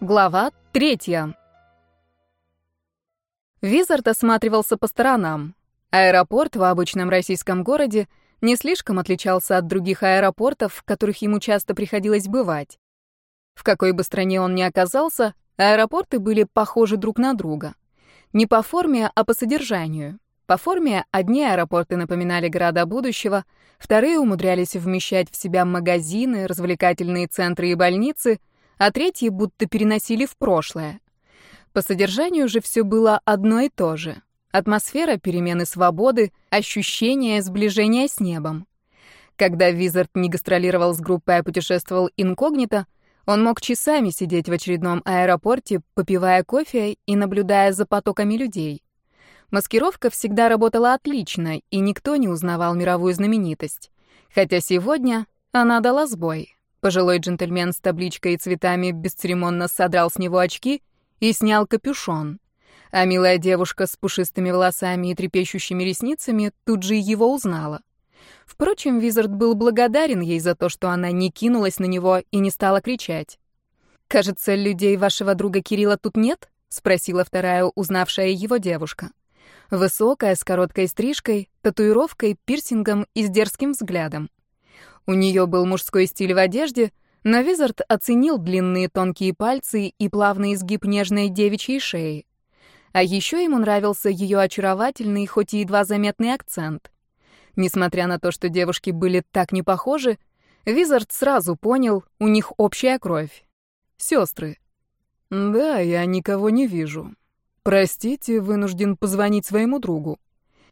Глава третья. Визард осматривался по сторонам. Аэропорт в обычном российском городе не слишком отличался от других аэропортов, в которых ему часто приходилось бывать. В какой бы стране он ни оказался, аэропорты были похожи друг на друга. Не по форме, а по содержанию. По форме одни аэропорты напоминали города будущего, вторые умудрялись вмещать в себя магазины, развлекательные центры и больницы — а третьи будто переносили в прошлое. По содержанию же все было одно и то же. Атмосфера перемены свободы, ощущение сближения с небом. Когда Визард не гастролировал с группой, а путешествовал инкогнито, он мог часами сидеть в очередном аэропорте, попивая кофе и наблюдая за потоками людей. Маскировка всегда работала отлично, и никто не узнавал мировую знаменитость. Хотя сегодня она дала сбой. Пожилой джентльмен с табличкой и цветами бесцеремонно содрал с него очки и снял капюшон. А милая девушка с пушистыми волосами и трепещущими ресницами тут же его узнала. Впрочем, Визард был благодарен ей за то, что она не кинулась на него и не стала кричать. «Кажется, людей вашего друга Кирилла тут нет?» — спросила вторая, узнавшая его девушка. Высокая, с короткой стрижкой, татуировкой, пирсингом и с дерзким взглядом. У нее был мужской стиль в одежде, но Визард оценил длинные тонкие пальцы и плавный изгиб нежной девичьей шеи. А еще ему нравился ее очаровательный, хоть и едва заметный акцент. Несмотря на то, что девушки были так не похожи, Визард сразу понял, у них общая кровь. Сестры. «Да, я никого не вижу. Простите, вынужден позвонить своему другу».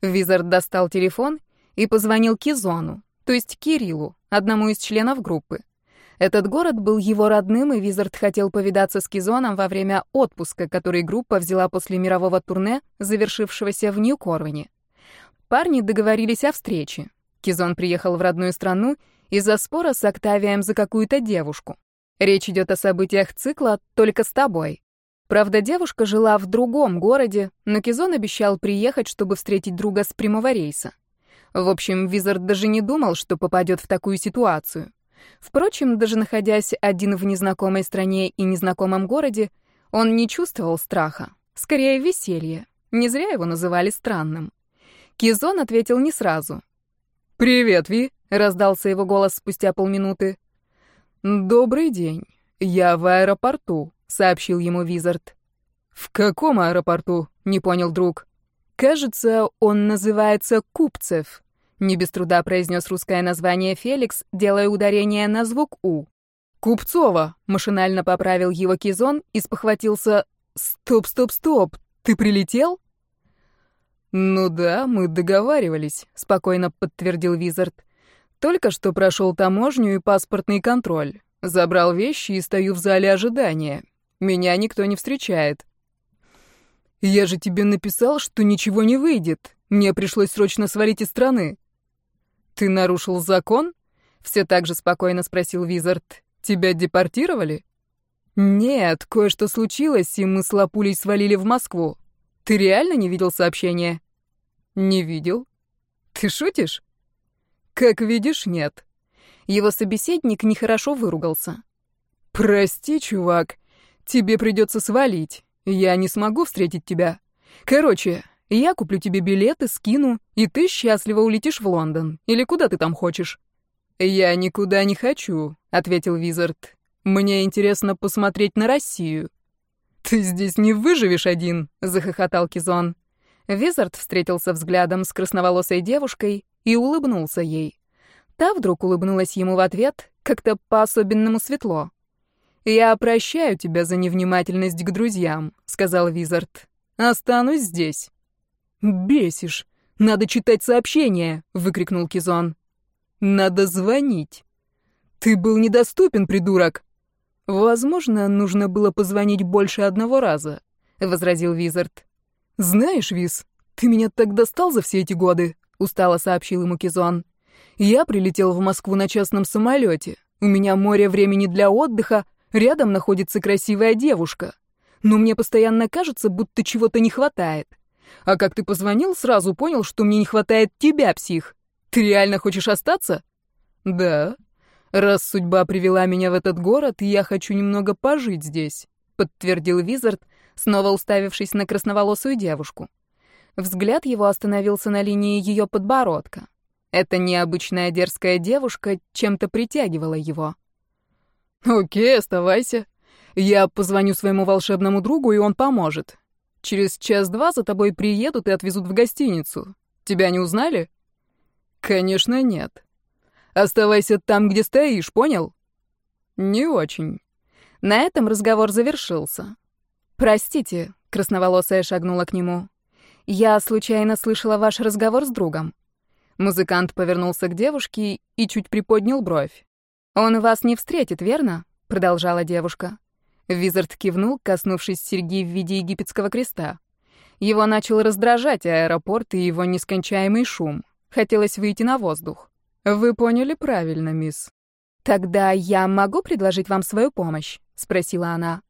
Визард достал телефон и позвонил Кизону, то есть Кириллу, одному из членов группы. Этот город был его родным, и Визард хотел повидаться с Кизоном во время отпуска, который группа взяла после мирового турне, завершившегося в Нью-Корвине. Парни договорились о встрече. Кизон приехал в родную страну из-за спора с Октавием за какую-то девушку. Речь идет о событиях цикла «Только с тобой». Правда, девушка жила в другом городе, но Кизон обещал приехать, чтобы встретить друга с прямого рейса. В общем, Визард даже не думал, что попадет в такую ситуацию. Впрочем, даже находясь один в незнакомой стране и незнакомом городе, он не чувствовал страха, скорее веселье. Не зря его называли странным. Кизон ответил не сразу. «Привет, Ви!» — раздался его голос спустя полминуты. «Добрый день. Я в аэропорту», — сообщил ему Визард. «В каком аэропорту?» — не понял друг. «Кажется, он называется Купцев», — не без труда произнес русское название Феликс, делая ударение на звук «у». «Купцова», — машинально поправил его Кизон и спохватился. «Стоп, стоп, стоп, ты прилетел?» «Ну да, мы договаривались», — спокойно подтвердил Визард. «Только что прошел таможню и паспортный контроль. Забрал вещи и стою в зале ожидания. Меня никто не встречает. «Я же тебе написал, что ничего не выйдет. Мне пришлось срочно свалить из страны». «Ты нарушил закон?» — все так же спокойно спросил Визард. «Тебя депортировали?» «Нет, кое-что случилось, и мы с Лапулей свалили в Москву. Ты реально не видел сообщения?» «Не видел». «Ты шутишь?» «Как видишь, нет». Его собеседник нехорошо выругался. «Прости, чувак, тебе придется свалить. Я не смогу встретить тебя. Короче, я куплю тебе билеты, скину, и ты счастливо улетишь в Лондон. Или куда ты там хочешь?» «Я никуда не хочу», — ответил Визард. «Мне интересно посмотреть на Россию». «Ты здесь не выживешь один», — захохотал Кизон. Визард встретился взглядом с красноволосой девушкой и улыбнулся ей. Та вдруг улыбнулась ему в ответ, как-то по-особенному светло. «Я прощаю тебя за невнимательность к друзьям», — сказал Визард. «Останусь здесь». «Бесишь. Надо читать сообщения», — выкрикнул Кизон. «Надо звонить». «Ты был недоступен, придурок». «Возможно, нужно было позвонить больше одного раза», — возразил Визард. «Знаешь, Виз, ты меня так достал за все эти годы», — устало сообщил ему Кизон. «Я прилетел в Москву на частном самолете. У меня море времени для отдыха, Рядом находится красивая девушка. Но мне постоянно кажется, будто чего-то не хватает. А как ты позвонил, сразу понял, что мне не хватает тебя, псих. Ты реально хочешь остаться? Да. Раз судьба привела меня в этот город, я хочу немного пожить здесь. подтвердил Визард, снова уставившись на красноволосую девушку. Взгляд его остановился на линии ее подбородка. Эта необычная дерзкая девушка чем-то притягивала его. «Окей, оставайся. Я позвоню своему волшебному другу, и он поможет. Через час-два за тобой приедут и отвезут в гостиницу. Тебя не узнали?» «Конечно, нет. Оставайся там, где стоишь, понял?» «Не очень». На этом разговор завершился. «Простите», — красноволосая шагнула к нему. «Я случайно слышала ваш разговор с другом». Музыкант повернулся к девушке и чуть приподнял бровь. «Он вас не встретит, верно?» — продолжала девушка. Визард кивнул, коснувшись серьги в виде египетского креста. Его начал раздражать аэропорт и его нескончаемый шум. Хотелось выйти на воздух. «Вы поняли правильно, мисс». «Тогда я могу предложить вам свою помощь?» — спросила она.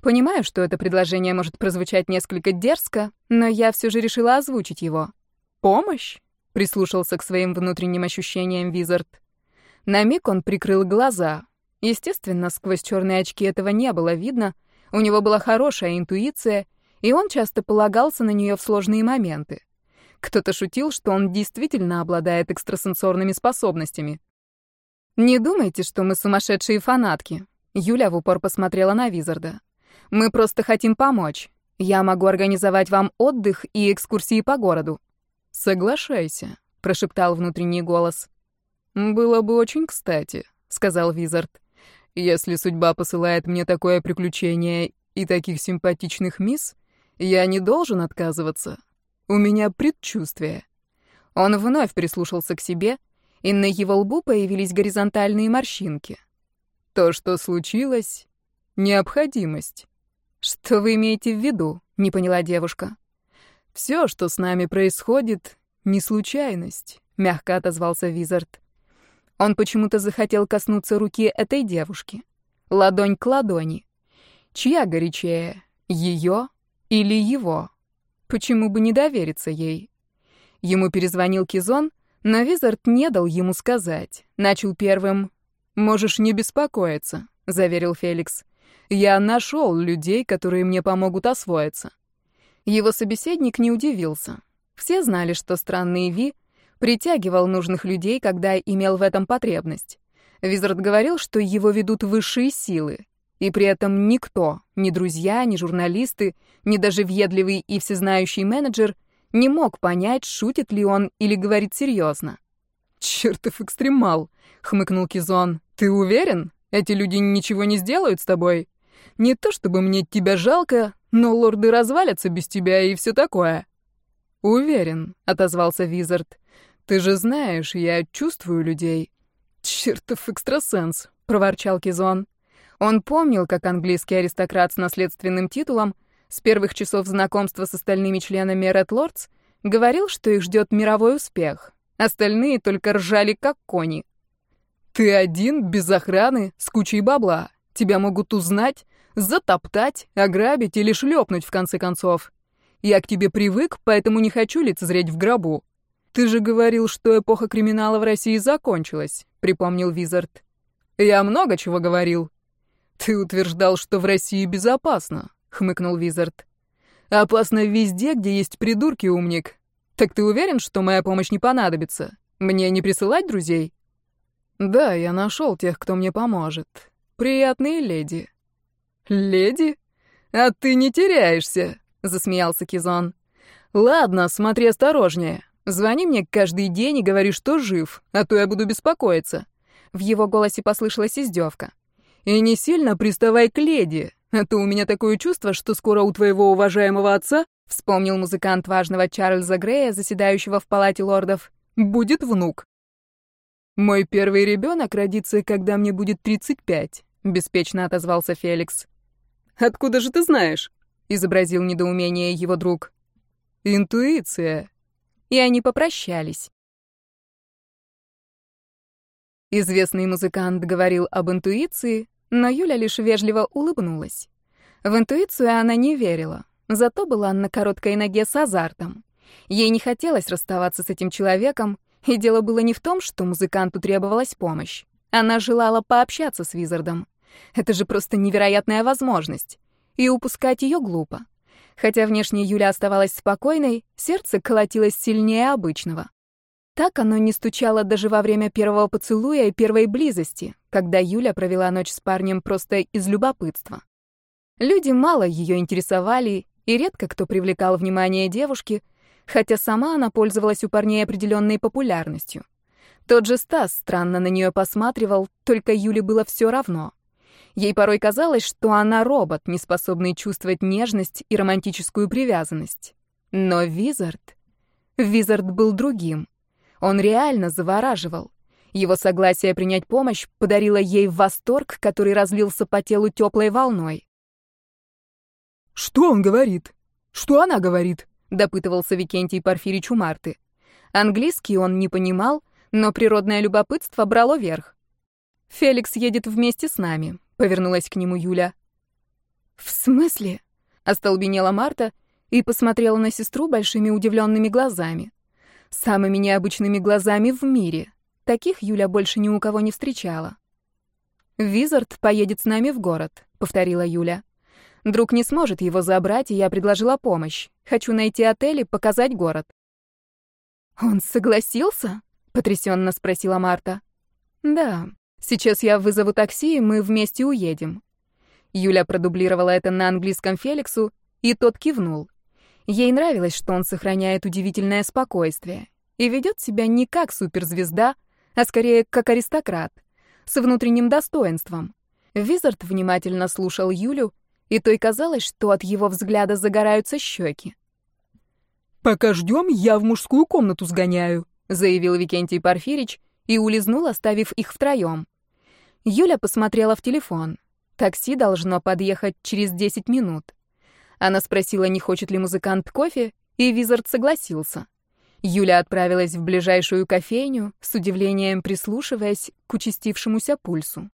Понимаю, что это предложение может прозвучать несколько дерзко, но я все же решила озвучить его. «Помощь?» прислушался к своим внутренним ощущениям Визард. На миг он прикрыл глаза. Естественно, сквозь черные очки этого не было видно. У него была хорошая интуиция, и он часто полагался на нее в сложные моменты. Кто-то шутил, что он действительно обладает экстрасенсорными способностями. «Не думайте, что мы сумасшедшие фанатки», — Юля в упор посмотрела на Визарда. «Мы просто хотим помочь. Я могу организовать вам отдых и экскурсии по городу. «Соглашайся», — прошептал внутренний голос. «Было бы очень кстати», — сказал Визард. «Если судьба посылает мне такое приключение и таких симпатичных мисс, я не должен отказываться. У меня предчувствие». Он вновь прислушался к себе, и на его лбу появились горизонтальные морщинки. «То, что случилось, — необходимость». «Что вы имеете в виду?» — не поняла девушка. Все, что с нами происходит, не случайность, мягко отозвался Визард. Он почему-то захотел коснуться руки этой девушки. Ладонь к ладони. Чья горячее, ее или его? Почему бы не довериться ей? Ему перезвонил Кизон, но Визард не дал ему сказать. Начал первым. «Можешь не беспокоиться», — заверил Феликс. «Я нашел людей, которые мне помогут освоиться». Его собеседник не удивился. Все знали, что странный Ви притягивал нужных людей, когда имел в этом потребность. Визард говорил, что его ведут высшие силы, и при этом никто, ни друзья, ни журналисты, ни даже въедливый и всезнающий менеджер не мог понять, шутит ли он или говорит серьезно. «Чертов экстремал!» — хмыкнул Кизон. «Ты уверен? Эти люди ничего не сделают с тобой? Не то чтобы мне тебя жалко, но лорды развалятся без тебя и все такое». «Уверен», — отозвался Визард. «Ты же знаешь, я чувствую людей». «Чертов экстрасенс», — проворчал Кизон. Он помнил, как английский аристократ с наследственным титулом с первых часов знакомства с остальными членами Red Lords говорил, что их ждет мировой успех. Остальные только ржали, как кони. «Ты один, без охраны, с кучей бабла. Тебя могут узнать, Затоптать, ограбить или шлепнуть, в конце концов. Я к тебе привык, поэтому не хочу лицезреть в гробу. Ты же говорил, что эпоха криминала в России закончилась, припомнил Визард. Я много чего говорил. Ты утверждал, что в России безопасно, хмыкнул Визард. Опасно везде, где есть придурки, умник. Так ты уверен, что моя помощь не понадобится? Мне не присылать друзей? Да, я нашел тех, кто мне поможет. Приятные леди. «Леди? А ты не теряешься», — засмеялся Кизон. «Ладно, смотри осторожнее. Звони мне каждый день и говори, что жив, а то я буду беспокоиться». В его голосе послышалась издевка. «И не сильно приставай к леди, а то у меня такое чувство, что скоро у твоего уважаемого отца, вспомнил музыкант важного Чарльза Грея, заседающего в палате лордов, будет внук. Мой первый ребенок родится, когда мне будет 35, беспечно отозвался Феликс. Откуда же ты знаешь?» — изобразил недоумение его друг. «Интуиция». И они попрощались. Известный музыкант говорил об интуиции, но Юля лишь вежливо улыбнулась. В интуицию она не верила, зато была на короткой ноге с азартом. Ей не хотелось расставаться с этим человеком, и дело было не в том, что музыканту требовалась помощь. Она желала пообщаться с Визардом. Это же просто невероятная возможность. и упускать ее глупо. Хотя внешне Юля оставалась спокойной, сердце колотилось сильнее обычного. Так оно не стучало даже во время первого поцелуя и первой близости, когда Юля провела ночь с парнем просто из любопытства. Люди мало ее интересовали, и редко кто привлекал внимание девушки, хотя сама она пользовалась у парней определенной популярностью. Тот же Стас странно на нее посматривал, только Юле было все равно. Ей порой казалось, что она робот, не способный чувствовать нежность и романтическую привязанность. Но Визард... Визард был другим. Он реально завораживал. Его согласие принять помощь подарило ей восторг, который разлился по телу теплой волной. «Что он говорит? Что она говорит?» — допытывался Викентий Порфирич у Марты. Английский он не понимал, но природное любопытство брало верх. «Феликс едет вместе с нами», — повернулась к нему Юля. «В смысле?» — остолбенела Марта и посмотрела на сестру большими удивленными глазами. Самыми необычными глазами в мире. Таких Юля больше ни у кого не встречала. «Визард поедет с нами в город», — повторила Юля. «Друг не сможет его забрать, и я предложила помощь. Хочу найти отель и показать город». «Он согласился?» — потрясенно спросила Марта. «Да. Сейчас я вызову такси, и мы вместе уедем». Юля продублировала это на английском Феликсу, и тот кивнул. Ей нравилось, что он сохраняет удивительное спокойствие и ведет себя не как суперзвезда, а скорее как аристократ, с внутренним достоинством. Визард внимательно слушал Юлю, и той казалось, что от его взгляда загораются щеки. «Пока ждем, я в мужскую комнату сгоняю», — заявил Викентий Порфирич и улизнул, оставив их втроем. Юля посмотрела в телефон. Такси должно подъехать через 10 минут. Она спросила, не хочет ли музыкант кофе, и Визард согласился. Юля отправилась в ближайшую кофейню, с удивлением прислушиваясь к участившемуся пульсу.